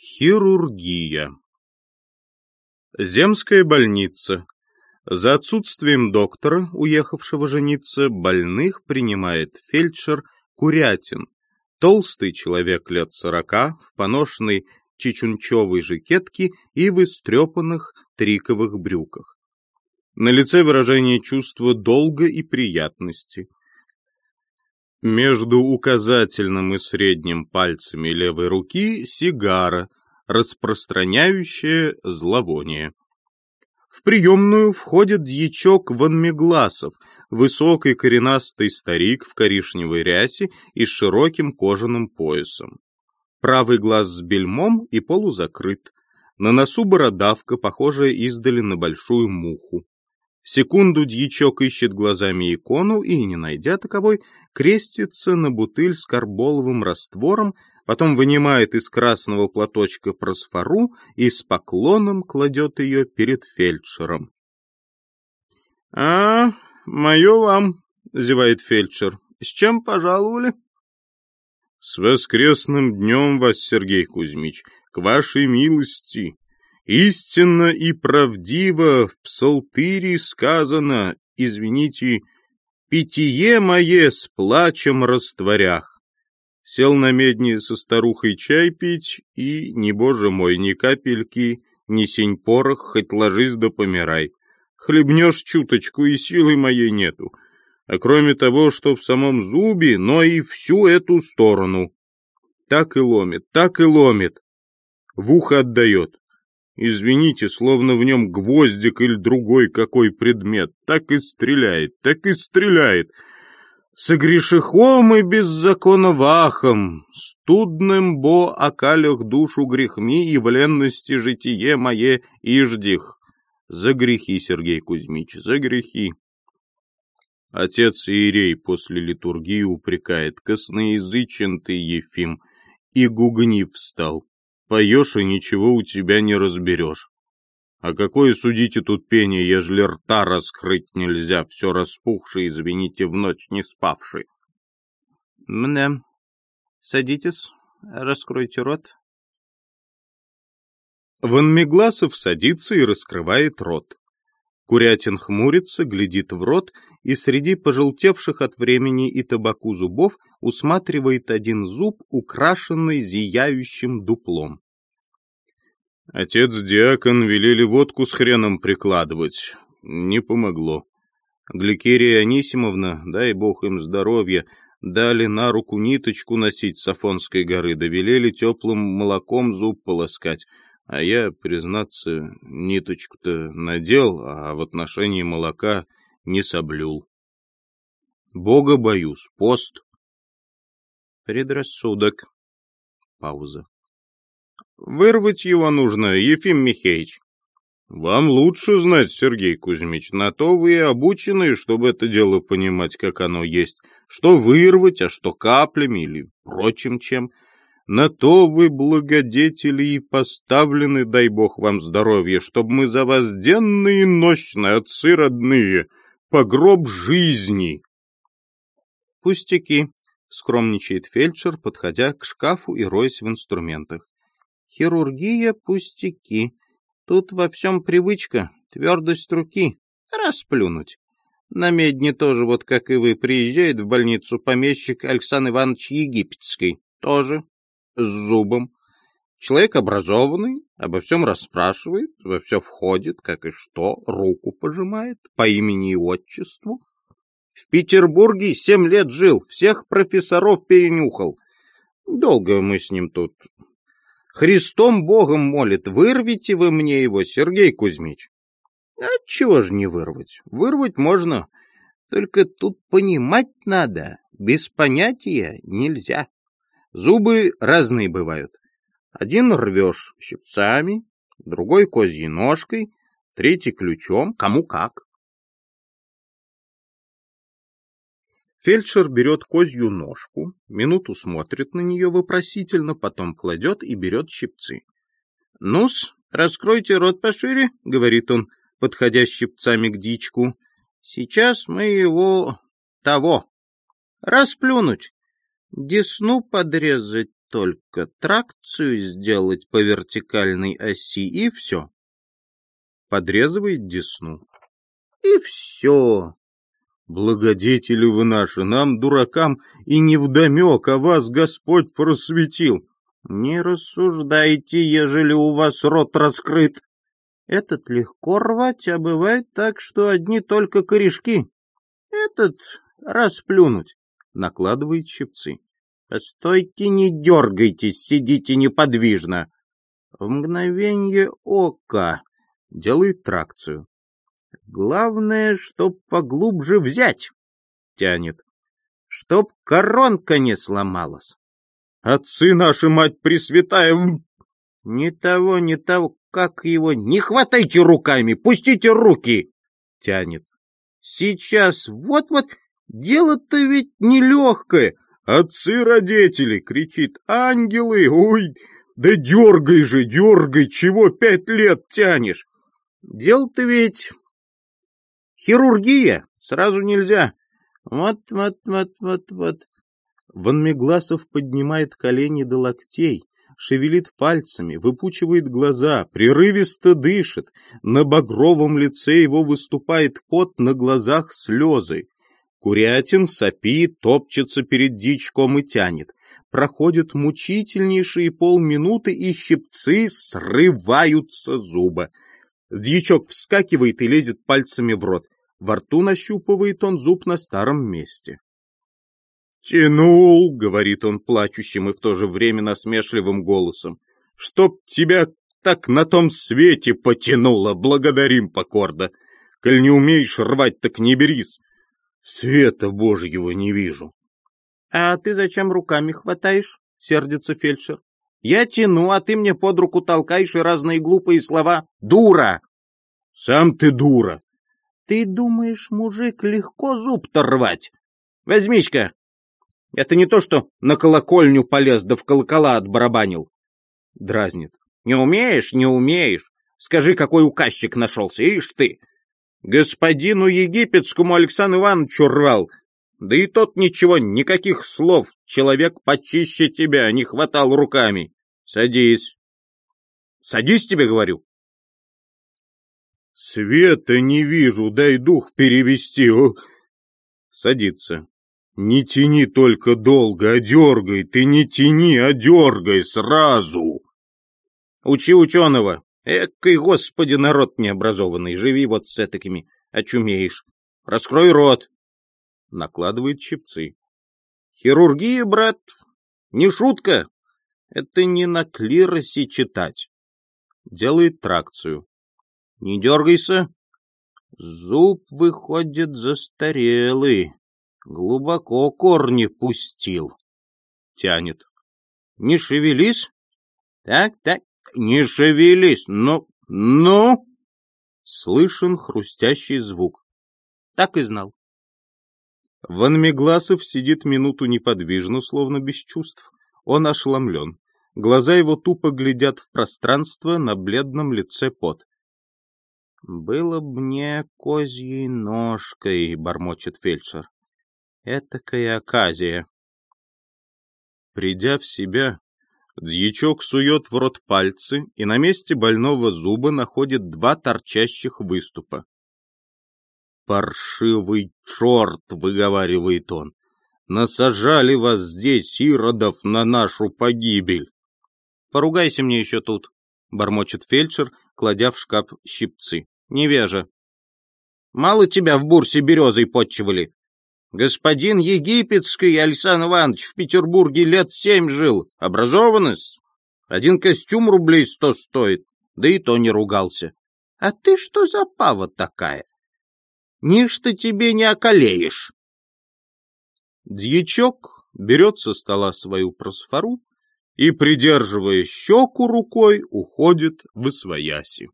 Хирургия. Земская больница. За отсутствием доктора, уехавшего жениться, больных принимает фельдшер Курятин, толстый человек лет сорока, в поношенной чечунчевой жакетке и в истрепанных триковых брюках. На лице выражение чувства долга и приятности. Между указательным и средним пальцами левой руки сигара, распространяющая зловоние. В приемную входит дьячок Ванмегласов, высокий коренастый старик в коричневой рясе и с широким кожаным поясом. Правый глаз с бельмом и полузакрыт. На носу бородавка, похожая издали на большую муху. Секунду дьячок ищет глазами икону и, не найдя таковой, крестится на бутыль с карболовым раствором, потом вынимает из красного платочка просфору и с поклоном кладет ее перед фельдшером. — А, мое вам, — зевает фельдшер. — С чем пожаловали? — С воскресным днем вас, Сергей Кузьмич, к вашей милости. Истинно и правдиво в псалтыре сказано, извините, «Питье мое с плачем растворях». Сел на медне со старухой чай пить, и, не боже мой, ни капельки, ни сень порох, хоть ложись да помирай. Хлебнешь чуточку, и силы моей нету. А кроме того, что в самом зубе, но и всю эту сторону. Так и ломит, так и ломит. В ухо отдает. Извините, словно в нем гвоздик или другой какой предмет. Так и стреляет, так и стреляет. Согрешихом и беззаконовахом, студным бо окалях душу грехми и в ленности житие мое иждих. За грехи, Сергей Кузьмич, за грехи. Отец Иерей после литургии упрекает, косноязычен ты, Ефим, и гугнив встал. Поешь, и ничего у тебя не разберешь. А какое судите тут пение, ежели рта раскрыть нельзя, все распухший, извините, в ночь не спавший? Мне. Садитесь, раскройте рот. Ванмегласов садится и раскрывает рот. Курятин хмурится, глядит в рот и среди пожелтевших от времени и табаку зубов усматривает один зуб, украшенный зияющим дуплом. Отец-диакон велели водку с хреном прикладывать. Не помогло. Гликерия Анисимовна, дай бог им здоровья, дали на руку ниточку носить с Афонской горы, довелели теплым молоком зуб полоскать — а я, признаться, ниточку-то надел, а в отношении молока не соблюл. Бога боюсь, пост. Предрассудок. Пауза. Вырвать его нужно, Ефим Михеич. Вам лучше знать, Сергей Кузьмич, на то вы и обучены, чтобы это дело понимать, как оно есть. Что вырвать, а что каплями или прочим чем. На то вы, благодетели, и поставлены, дай бог вам здоровья, чтобы мы за вас денно и ночно, отцы родные, по гроб жизни. Пустяки, скромничает фельдшер, подходя к шкафу и роясь в инструментах. Хирургия пустяки. Тут во всем привычка, твердость руки. Расплюнуть. На медне тоже, вот как и вы, приезжает в больницу помещик Александр Иванович Египетский. Тоже с зубом. Человек образованный, обо всем расспрашивает, во все входит, как и что, руку пожимает по имени и отчеству. В Петербурге семь лет жил, всех профессоров перенюхал. Долго мы с ним тут. Христом Богом молит, вырвите вы мне его, Сергей Кузьмич. Отчего же не вырвать? Вырвать можно, только тут понимать надо, без понятия нельзя. Зубы разные бывают. Один рвешь щипцами, другой козьей ножкой, третий ключом, кому как. Фельдшер берет козью ножку, минуту смотрит на нее вопросительно, потом кладет и берет щипцы. «Ну-с, раскройте рот пошире», — говорит он, подходя щипцами к дичку. «Сейчас мы его... того. Расплюнуть. Десну подрезать только тракцию сделать по вертикальной оси, и все. Подрезывает десну. И все. Благодетели вы наши, нам, дуракам, и невдомек, а вас Господь просветил. Не рассуждайте, ежели у вас рот раскрыт. Этот легко рвать, а бывает так, что одни только корешки. Этот расплюнуть. Накладывает щипцы. Постойте, не дергайтесь, сидите неподвижно. В мгновение ока делает тракцию. Главное, чтоб поглубже взять. Тянет. Чтоб коронка не сломалась. Отцы наши, мать пресвятая... Не того, не того, как его... Не хватайте руками, пустите руки! Тянет. Сейчас, вот-вот, дело-то ведь нелегкое. Отцы-родители, кричит, ангелы, ой, да дергай же, дергай, чего пять лет тянешь? Дело-то ведь хирургия, сразу нельзя. Вот, вот, вот, вот, вот. Ванмегласов поднимает колени до локтей, шевелит пальцами, выпучивает глаза, прерывисто дышит. На багровом лице его выступает пот, на глазах слезы. Курятин сопит, топчется перед дичком и тянет. Проходят мучительнейшие полминуты, и щипцы срываются зуба. Дьячок вскакивает и лезет пальцами в рот. Во рту нащупывает он зуб на старом месте. «Тянул», — говорит он плачущим и в то же время насмешливым голосом, «чтоб тебя так на том свете потянуло, благодарим покорно. Коль не умеешь рвать, так не берись. Света Божьего не вижу». «А ты зачем руками хватаешь?» — сердится фельдшер. «Я тяну, а ты мне под руку толкаешь и разные глупые слова. Дура!» «Сам ты дура!» «Ты думаешь, мужик, легко зуб-то рвать? Возьмись-ка, это не то, что на колокольню полез да в колокола отбарабанил. Дразнит. Не умеешь, не умеешь. Скажи, какой указчик нашелся, ишь ты. Господину египетскому Александру Ивановичу рвал. Да и тот ничего, никаких слов. Человек почище тебя, не хватал руками. Садись. Садись, тебе говорю. Света не вижу, дай дух перевести. Садится. Не тяни только долго, а дергай, ты не тяни, а дергай сразу. Учи ученого. Экой, господи, народ необразованный, живи вот с этакими, очумеешь. Раскрой рот. Накладывает щипцы. Хирургия, брат, не шутка. Это не на клиросе читать. Делает тракцию. Не дергайся. Зуб выходит застарелый. Глубоко корни пустил. Тянет. Не шевелись. Так, так, не шевелись. Ну, ну. Слышен хрустящий звук. Так и знал. Ванмегласов сидит минуту неподвижно, словно без чувств. Он ошеломлен. Глаза его тупо глядят в пространство, на бледном лице пот. «Было б мне козьей ножкой», — бормочет фельдшер. Этакая оказия. Придя в себя, дьячок сует в рот пальцы и на месте больного зуба находит два торчащих выступа. «Паршивый черт!» — выговаривает он. «Насажали вас здесь, иродов, на нашу погибель!» «Поругайся мне еще тут!» — бормочет фельдшер, кладя в шкаф щипцы. «Невежа!» «Мало тебя в бурсе березой подчивали. Господин Египетский Александр Иванович в Петербурге лет семь жил. Образованность. Один костюм рублей сто стоит. Да и то не ругался. А ты что за пава такая? Ничто тебе не околеешь. Дьячок берет со стола свою просфору и, придерживая щеку рукой, уходит в освояси.